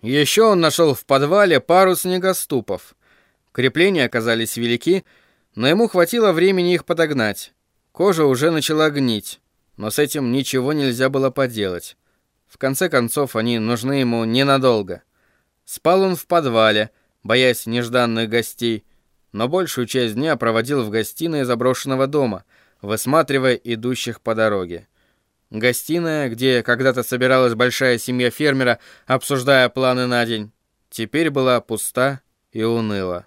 Еще он нашел в подвале пару снегоступов. Крепления оказались велики, но ему хватило времени их подогнать. Кожа уже начала гнить, но с этим ничего нельзя было поделать. В конце концов, они нужны ему ненадолго. Спал он в подвале, боясь нежданных гостей, но большую часть дня проводил в гостиной заброшенного дома, высматривая идущих по дороге. Гостиная, где когда-то собиралась большая семья фермера, обсуждая планы на день, теперь была пуста и уныла.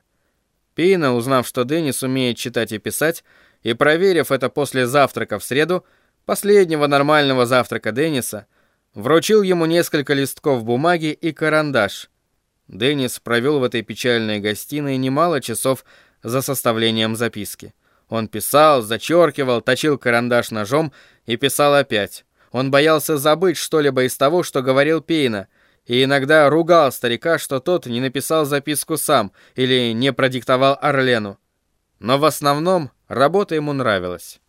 Пейна, узнав, что Деннис умеет читать и писать, и проверив это после завтрака в среду, последнего нормального завтрака Денниса, вручил ему несколько листков бумаги и карандаш. Деннис провел в этой печальной гостиной немало часов за составлением записки. Он писал, зачеркивал, точил карандаш ножом и писал опять. Он боялся забыть что-либо из того, что говорил Пейна, и иногда ругал старика, что тот не написал записку сам или не продиктовал Орлену. Но в основном работа ему нравилась.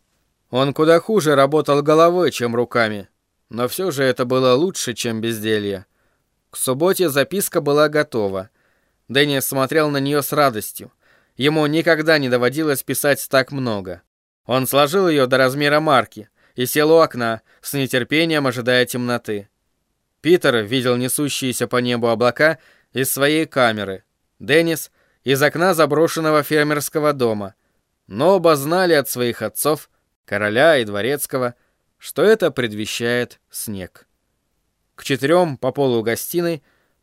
Он куда хуже работал головой, чем руками, но все же это было лучше, чем безделье. К субботе записка была готова. Деннис смотрел на нее с радостью. Ему никогда не доводилось писать так много. Он сложил ее до размера марки и сел у окна, с нетерпением ожидая темноты. Питер видел несущиеся по небу облака из своей камеры. Деннис — из окна заброшенного фермерского дома. Но оба знали от своих отцов, короля и дворецкого, что это предвещает снег. К четырем по полу гостиной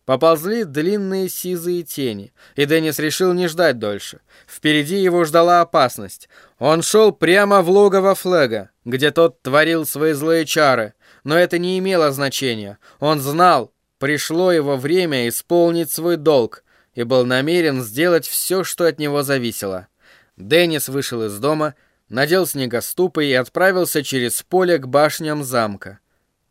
Поползли длинные сизые тени, и Деннис решил не ждать дольше. Впереди его ждала опасность. Он шел прямо в логово Флега, где тот творил свои злые чары, но это не имело значения. Он знал, пришло его время исполнить свой долг, и был намерен сделать все, что от него зависело. Деннис вышел из дома, надел снегоступы и отправился через поле к башням замка.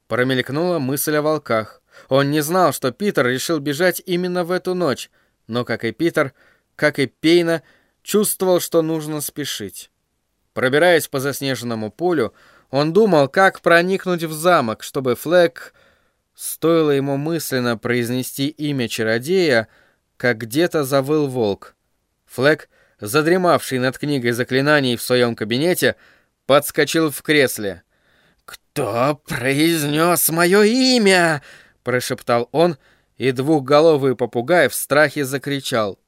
Промелькнула мысль о волках. Он не знал, что Питер решил бежать именно в эту ночь, но, как и Питер, как и Пейна, чувствовал, что нужно спешить. Пробираясь по заснеженному полю, он думал, как проникнуть в замок, чтобы Флэк... Стоило ему мысленно произнести имя чародея, как где-то завыл волк. Флэк, задремавший над книгой заклинаний в своем кабинете, подскочил в кресле. «Кто произнес мое имя?» Прошептал он, и двухголовый попугай в страхе закричал.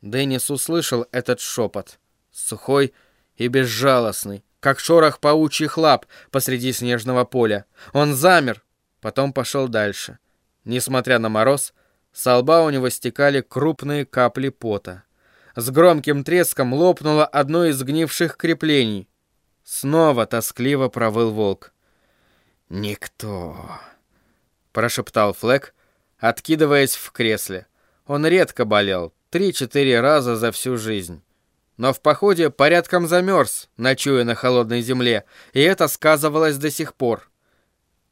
Деннис услышал этот шепот, сухой и безжалостный, как шорох паучьих лап посреди снежного поля. Он замер, потом пошел дальше. Несмотря на мороз, со лба у него стекали крупные капли пота. С громким треском лопнуло одно из гнивших креплений. Снова тоскливо провыл волк. «Никто...» прошептал Флэк, откидываясь в кресле. Он редко болел, три-четыре раза за всю жизнь. Но в походе порядком замерз, ночуя на холодной земле, и это сказывалось до сих пор.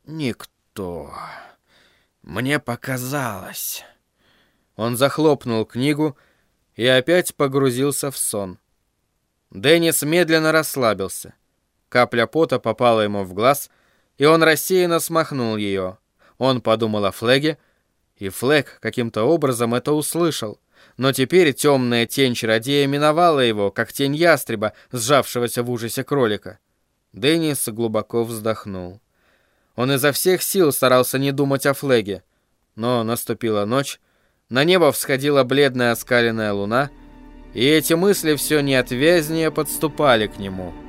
«Никто. Мне показалось». Он захлопнул книгу и опять погрузился в сон. Деннис медленно расслабился. Капля пота попала ему в глаз, и он рассеянно смахнул ее. Он подумал о Флеге, и Флег каким-то образом это услышал. Но теперь темная тень чародея миновала его, как тень ястреба, сжавшегося в ужасе кролика. Деннис глубоко вздохнул. Он изо всех сил старался не думать о Флеге. Но наступила ночь, на небо всходила бледная оскаленная луна, и эти мысли все неотвязнее подступали к нему —